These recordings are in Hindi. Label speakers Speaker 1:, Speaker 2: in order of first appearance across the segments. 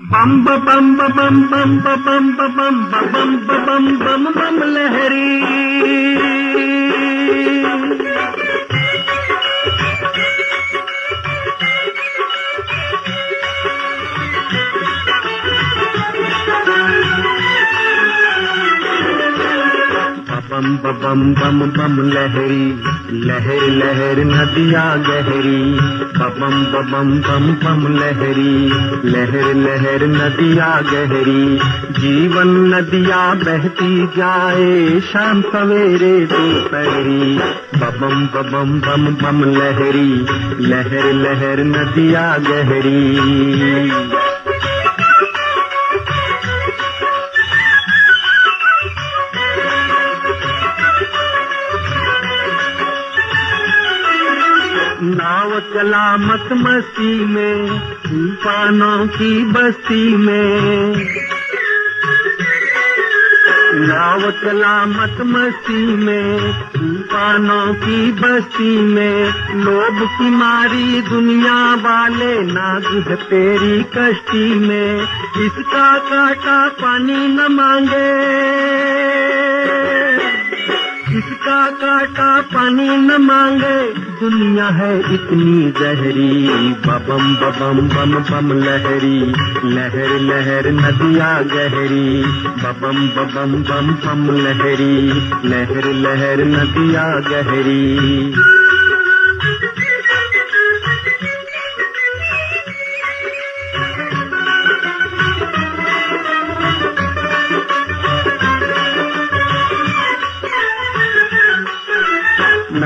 Speaker 1: बम बम बम बम बम बम बम बम बम बम बम लहरी बम बम बम बम, लहरी, लहर लहर, नदिया गहरी। बम बम बम बम, लहरी, लहर लहर, नदिया गहरी। जीवन नदिया बहती जाए, शाम सवेरे दोपहरी। बम बम बम बम, लहरी, लहर लहर, नदिया गहरी। नाव चला मत मस्ती में, तूफानों की बस्ती में। नाव चला मत मस्ती में, तूफानों की बस्ती में। लोभ की मारी दुनिया वाले, नाग तेरी कश्ती में। इसका काटा पानी न मांगे। इसका काटा पानी न मांगे? दुनिया है इतनी जहरी। बबम बबम, बम बम लहरी। लहर लहर, नदिया गहरी। बबम बबम, बम बम लहरी। लहर लहर, नदिया गहरी।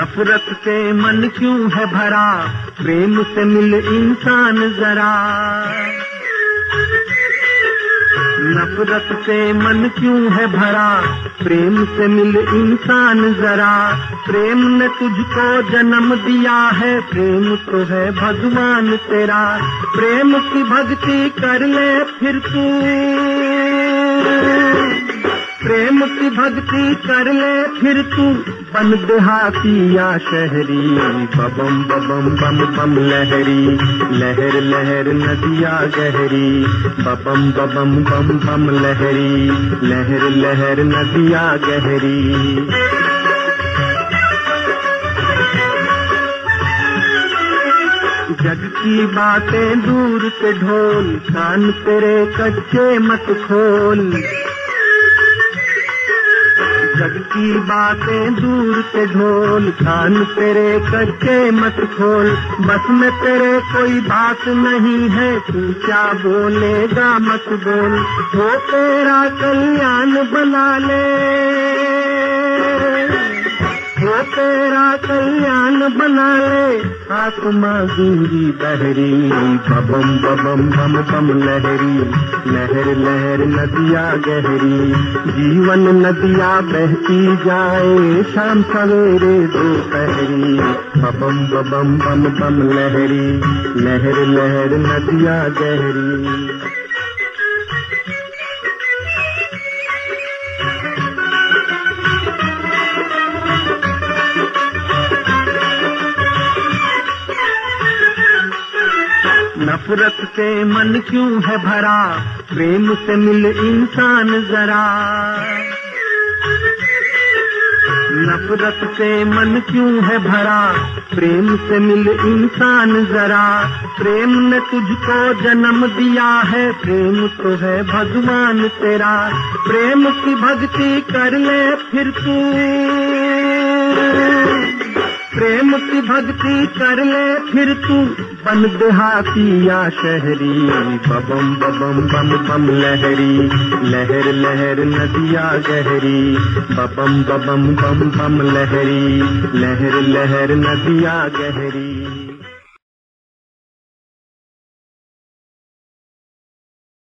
Speaker 1: नफरत से मन क्यों है भरा? प्रेम से मिल इंसान जरा। नफरत से मन क्यों है भरा? प्रेम से मिल इंसान जरा। प्रेम ने तुझको जन्म दिया है। प्रेम तो है भगवान तेरा। प्रेम की भक्ति कर ले फिर तू। प्रेम की भक्ति कर ले फिर तू बन देहाती या शहरी। बबम बबम, बम बम, लहरी। लहर लहर, नदिया गहरी। बबम बबम, बम बम, लहरी। लहर लहर, नदिया गहरी। जग की बातें दूर से ढोल, कान तेरे कच्चे मत खोल। जग की बातें दूर से ढोल कान तेरे कच्चे मत खोल। बस में तेरे कोई बात नहीं है, तू क्या बोलेगा मत बोल। वो तेरा कल्याण बना ले। तेरा कल्याण बना ले। आत्मा दूरी बहरी, बबम बबम, बम बम लहरी। लहर लहर, नदिया गहरी। जीवन नदिया बहती जाए, शाम सवेरे दोपहरी। बबम बबम, बम बम लहरी। लहर लहर, नदिया गहरी। नफरत से मन क्यों है भरा? प्रेम से मिल इंसान जरा। नफरत से मन क्यों है भरा? प्रेम से मिल इंसान जरा। प्रेम ने तुझको जन्म दिया है। प्रेम तो है भगवान तेरा। प्रेम की भक्ति कर ले फिर तू। प्रेम की भक्ति कर ले फिर तू बन देहाती या शहरी। बबम बबम, बम बम, लहरी। लहर लहर, नदिया गहरी। बबम बबम, बम बम, लहरी। लहर लहर, नदिया गहरी।